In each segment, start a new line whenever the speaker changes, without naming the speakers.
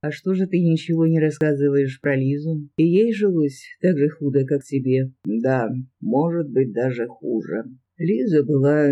А что же ты ничего не рассказываешь про Лизу? И ей жилось так же худо, как тебе.
Да, может быть, даже хуже.
Лиза была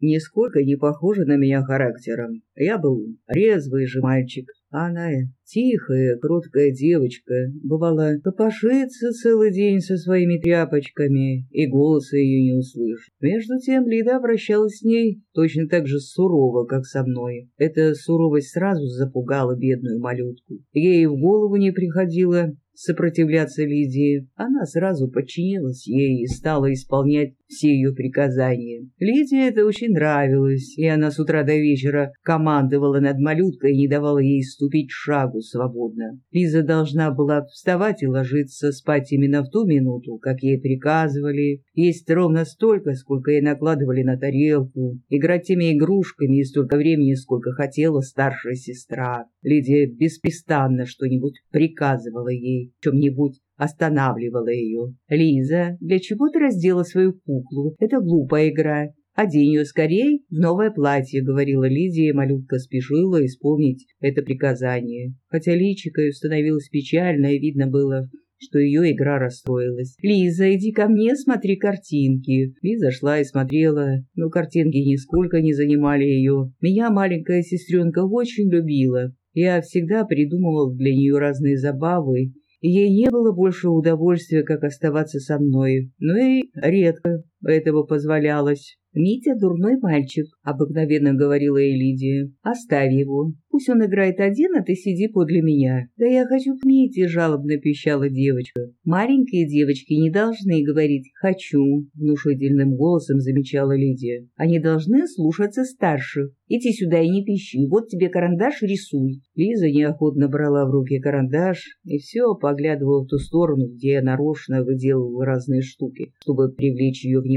нисколько не похожа на меня характером. Я был резвый же мальчик, она тихая, кроткая девочка. Бывало, копошится целый день со своими тряпочками, и голоса ее не услышишь. Между тем Лида обращалась с ней точно так же сурово, как со мной. Эта суровость сразу запугала бедную малютку. Ей в голову не приходило сопротивляться Лидии. Она сразу подчинилась ей и стала исполнять все ее приказания. Лидии это очень нравилось, и она с утра до вечера командовала над малюткой и не давала ей ступить шагу свободно. Лиза должна была вставать и ложиться спать именно в ту минуту, как ей приказывали, есть ровно столько, сколько ей накладывали на тарелку, играть теми игрушками и столько времени, сколько хотела старшая сестра. Лидия беспрестанно что-нибудь приказывала ей, чем-нибудь останавливала ее. «Лиза, для чего ты раздела свою куклу? Это глупая игра. «Одень ее скорей в новое платье», — говорила Лидия, и малютка спешила исполнить это приказание. Хотя личико становилось печально, и видно было, что ее игра расстроилась. «Лиза, иди ко мне, смотри картинки». Лиза шла и смотрела, но картинки нисколько не занимали ее. Меня маленькая сестренка очень любила. Я всегда придумывал для нее разные забавы, и ей не было больше удовольствия, как оставаться со мной, но и редко этого позволялось. «Митя дурной мальчик», — обыкновенно говорила Элидия. «Оставь его. Пусть он играет один, а ты сиди подле меня». «Да я хочу к Мите», — жалобно пищала девочка. «Маленькие девочки не должны говорить «хочу», — внушительным голосом замечала Лидия. «Они должны слушаться старших. Иди сюда и не пищи. Вот тебе карандаш, рисуй». Лиза неохотно брала в руки карандаш и все поглядывала в ту сторону, где я нарочно выделывала разные штуки, чтобы привлечь ее внимание.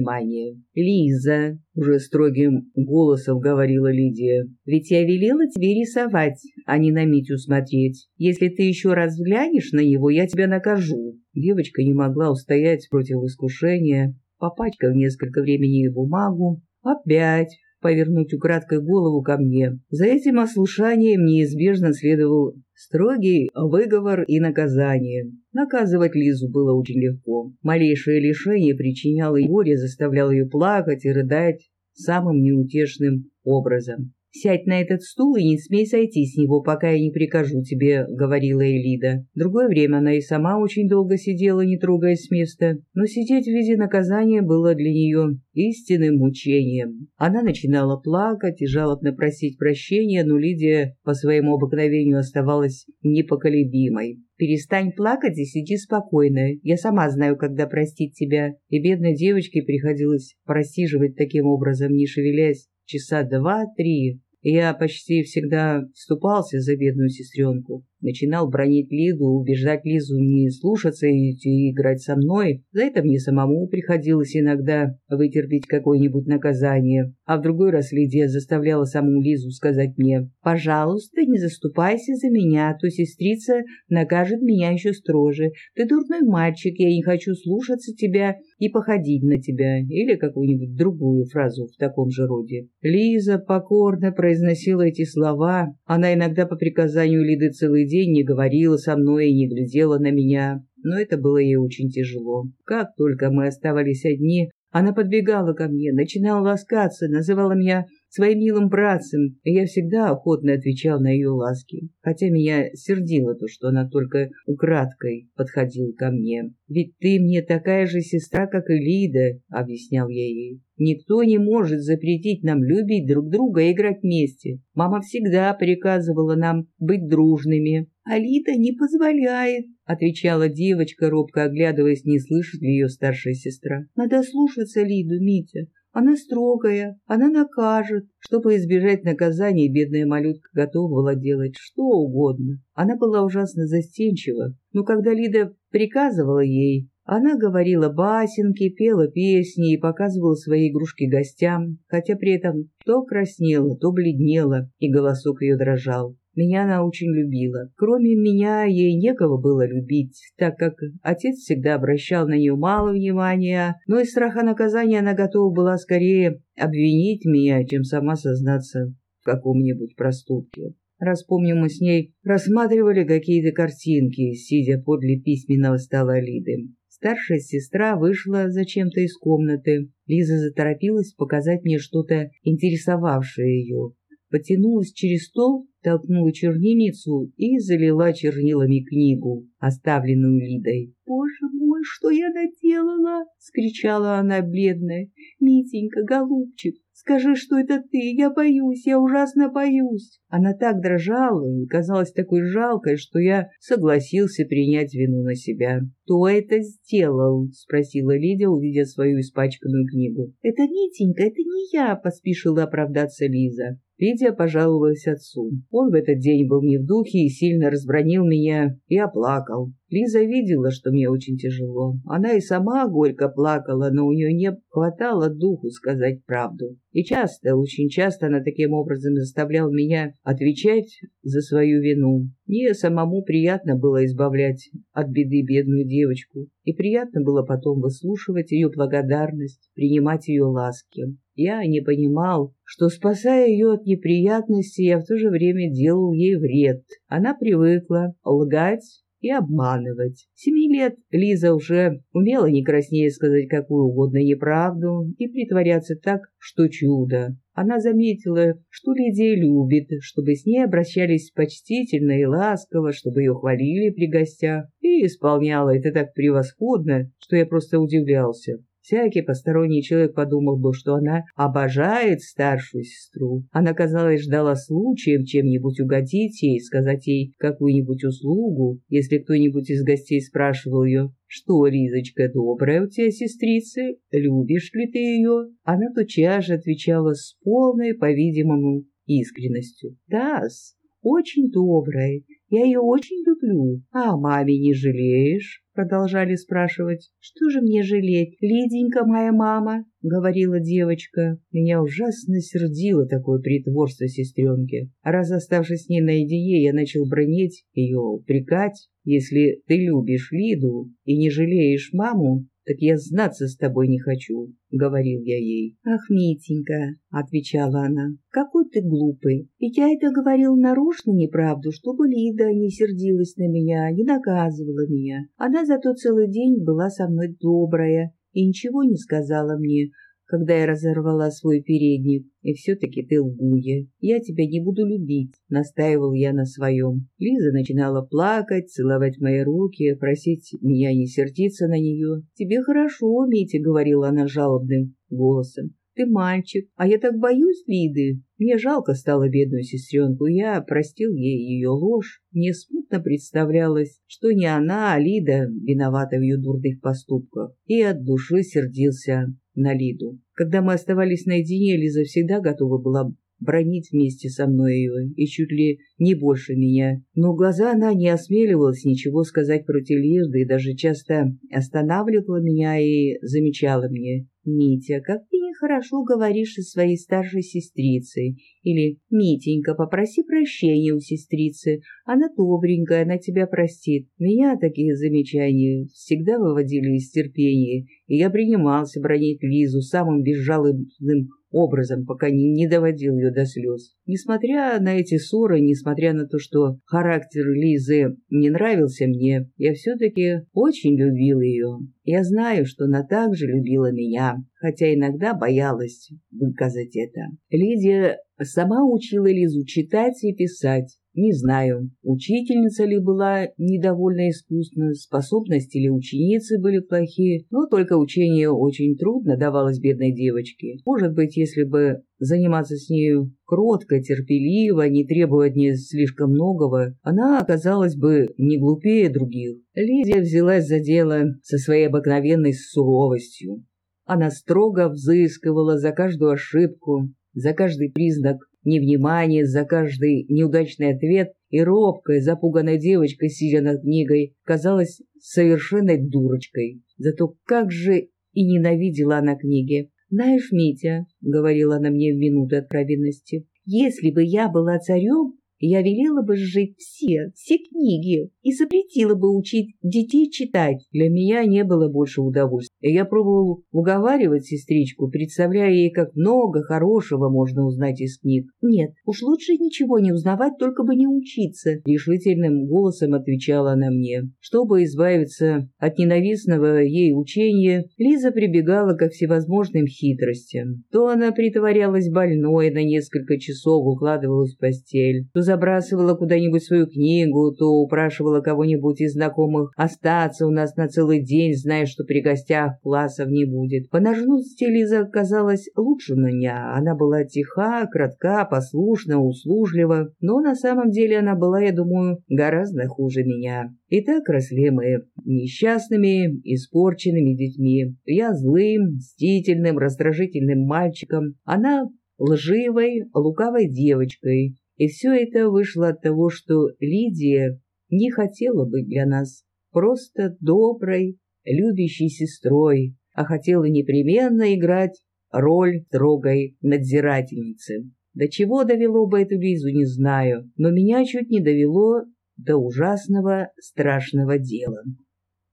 «Лиза!» уже строгим голосом говорила Лидия. «Ведь я велела тебе рисовать, а не на Митю смотреть. Если ты еще раз взглянешь на него, я тебя накажу». Девочка не могла устоять против искушения, попачкав несколько времени бумагу, опять повернуть украдкой голову ко мне. За этим ослушанием неизбежно следовал строгий выговор и наказание. Наказывать Лизу было очень легко. Малейшее лишение причиняло ей горе, заставляло ее плакать и рыдать самым неутешным образом. «Сядь на этот стул и не смей сойти с него, пока я не прикажу тебе», — говорила Элида. Другое время она и сама очень долго сидела, не трогаясь с места, но сидеть в виде наказания было для нее истинным мучением. Она начинала плакать и жалобно просить прощения, но Лидия по своему обыкновению оставалась непоколебимой. «Перестань плакать и сиди спокойно. Я сама знаю, когда простить тебя». И бедной девочке приходилось просиживать таким образом, не шевелясь, часа два-три. Я почти всегда вступался за бедную сестренку. Начинал бронить Лиду, убеждать Лизу не слушаться и идти играть со мной. За это мне самому приходилось иногда вытерпеть какое-нибудь наказание. А в другой раз Лидия заставляла саму Лизу сказать мне, «Пожалуйста, не заступайся за меня, а то сестрица накажет меня еще строже. Ты дурной мальчик, я не хочу слушаться тебя и походить на тебя». Или какую-нибудь другую фразу в таком же роде. Лиза покорно произносила эти слова. Она иногда по приказанию Лиды целый день день не говорила со мной и не глядела на меня, но это было ей очень тяжело. Как только мы оставались одни, она подбегала ко мне, начинала ласкаться, называла меня своим милым братцем, и я всегда охотно отвечал на ее ласки, хотя меня сердило то, что она только украдкой подходила ко мне. «Ведь ты мне такая же сестра, как и Лида», — объяснял я ей. «Никто не может запретить нам любить друг друга и играть вместе. Мама всегда приказывала нам быть дружными». «А не позволяет», — отвечала девочка, робко оглядываясь, не слышит ли ее старшая сестра. «Надо слушаться Лиду, Митя. Она строгая, она накажет. Чтобы избежать наказания, бедная малютка готова была делать что угодно. Она была ужасно застенчива, но когда Лида приказывала ей, она говорила басенки, пела песни и показывала свои игрушки гостям, хотя при этом то краснела, то бледнела, и голосок ее дрожал. Меня она очень любила. Кроме меня, ей некого было любить, так как отец всегда обращал на нее мало внимания, но из страха наказания она готова была скорее обвинить меня, чем сама сознаться в каком-нибудь проступке. Раз помню, мы с ней рассматривали какие-то картинки, сидя подле письменного стола Лиды. Старшая сестра вышла зачем-то из комнаты. Лиза заторопилась показать мне что-то интересовавшее ее. Потянулась через стол, толкнула чернильницу и залила чернилами книгу, оставленную Лидой. «Боже мой, что я наделала!» — скричала она бледная. «Митенька, голубчик, Скажи, что это ты, я боюсь, я ужасно боюсь. Она так дрожала и казалась такой жалкой, что я согласился принять вину на себя. «Кто это сделал?» — спросила Лидия, увидя свою испачканную книгу. «Это Митенька, это не я», — поспешила оправдаться Лиза. Лидия пожаловалась отцу. Он в этот день был не в духе и сильно разбронил меня и оплакал. Лиза видела, что мне очень тяжело. Она и сама горько плакала, но у нее не хватало духу сказать правду. И часто, очень часто она таким образом заставляла меня отвечать за свою вину. Мне самому приятно было избавлять от беды бедную девочку, и приятно было потом выслушивать ее благодарность, принимать ее ласки. Я не понимал, что, спасая ее от неприятностей, я в то же время делал ей вред. Она привыкла лгать и обманывать. Семи лет Лиза уже умела не краснее сказать какую угодно неправду и притворяться так, что чудо. Она заметила, что Лидия любит, чтобы с ней обращались почтительно и ласково, чтобы ее хвалили при гостях, и исполняла это так превосходно, что я просто удивлялся. Всякий посторонний человек подумал бы, что она обожает старшую сестру. Она, казалось, ждала случая чем-нибудь угодить ей, сказать ей какую-нибудь услугу, если кто-нибудь из гостей спрашивал ее, «Что, Ризочка, добрая у тебя сестрица? Любишь ли ты ее?» Она тотчас же отвечала с полной, по-видимому, искренностью. «Да-с, очень добрая, я ее очень люблю. А о маме не жалеешь?» Продолжали спрашивать. «Что же мне жалеть, Лиденька моя мама?» — говорила девочка. Меня ужасно сердило такое притворство сестренки. Раз оставшись с ней наедине, я начал бронить ее, упрекать. «Если ты любишь Лиду и не жалеешь маму, «Так я знаться с тобой не хочу», — говорил я ей. «Ах, Митенька», — отвечала она, — «какой ты глупый. Ведь я это говорил нарочно неправду, чтобы Лида не сердилась на меня, не наказывала меня. Она зато целый день была со мной добрая и ничего не сказала мне, когда я разорвала свой передник. И все-таки ты лгунья. Я тебя не буду любить, настаивал я на своем. Лиза начинала плакать, целовать мои руки, просить меня не сердиться на нее. Тебе хорошо, Митя, говорила она жалобным голосом. Ты мальчик, а я так боюсь Лиды. Мне жалко стало бедную сестренку, я простил ей ее ложь. Мне смутно представлялось, что не она, а Лида виновата в ее дурных поступках. И от души сердился на Лиду. Когда мы оставались наедине, Лиза всегда готова была бронить вместе со мной ее, и чуть ли не больше меня. Но глаза она не осмеливалась ничего сказать против Лизы и даже часто останавливала меня и замечала мне. «Митя, как ты нехорошо говоришь о своей старшей сестрице». Или «Митенька, попроси прощения у сестрицы. Она добренькая, она тебя простит». Меня такие замечания всегда выводили из терпения, и я принимался бронить Лизу самым безжалобным образом, пока не, не доводил ее до слез. Несмотря на эти ссоры, несмотря на то, что характер Лизы не нравился мне, я все-таки очень любил ее. Я знаю, что она также любила меня, хотя иногда боялась выказать это. Лидия сама учила Лизу читать и писать. Не знаю, учительница ли была недовольно искусна, способности ли ученицы были плохие, но только учение очень трудно давалось бедной девочке. Может быть, если бы заниматься с нею кротко, терпеливо, не требуя от нее слишком многого, она оказалась бы не глупее других. Лидия взялась за дело со своей обыкновенной суровостью. Она строго взыскивала за каждую ошибку, за каждый признак невнимание за каждый неудачный ответ, и робкая, запуганная девочка, сидя над книгой, казалась совершенной дурочкой. Зато как же и ненавидела она книги. «Знаешь, Митя», — говорила она мне в минуты откровенности, — «если бы я была царем,
я велела бы сжить все, все книги и запретила бы учить детей читать.
Для меня не было больше удовольствия. Я пробовал уговаривать сестричку, представляя ей, как много хорошего можно узнать из книг.
«Нет, уж лучше ничего не узнавать, только бы не учиться», —
решительным голосом отвечала она мне. Чтобы избавиться от ненавистного ей учения, Лиза прибегала ко всевозможным хитростям. То она притворялась больной на несколько часов, укладывалась в постель, то забрасывала куда-нибудь свою книгу, то упрашивала кого-нибудь из знакомых остаться у нас на целый день, зная, что при гостях классов не будет. По нажности Лиза оказалась лучше меня. Она была тиха, кратка, послушна, услужлива, но на самом деле она была, я думаю, гораздо хуже меня. И так росли мы несчастными, испорченными детьми. Я злым, мстительным, раздражительным мальчиком, она лживой, лукавой девочкой. И все это вышло от того, что Лидия не хотела быть для нас просто доброй, любящей сестрой, а хотела непременно играть роль строгой надзирательницы. До чего довело бы эту Лизу, не знаю, но меня чуть не довело до ужасного страшного дела.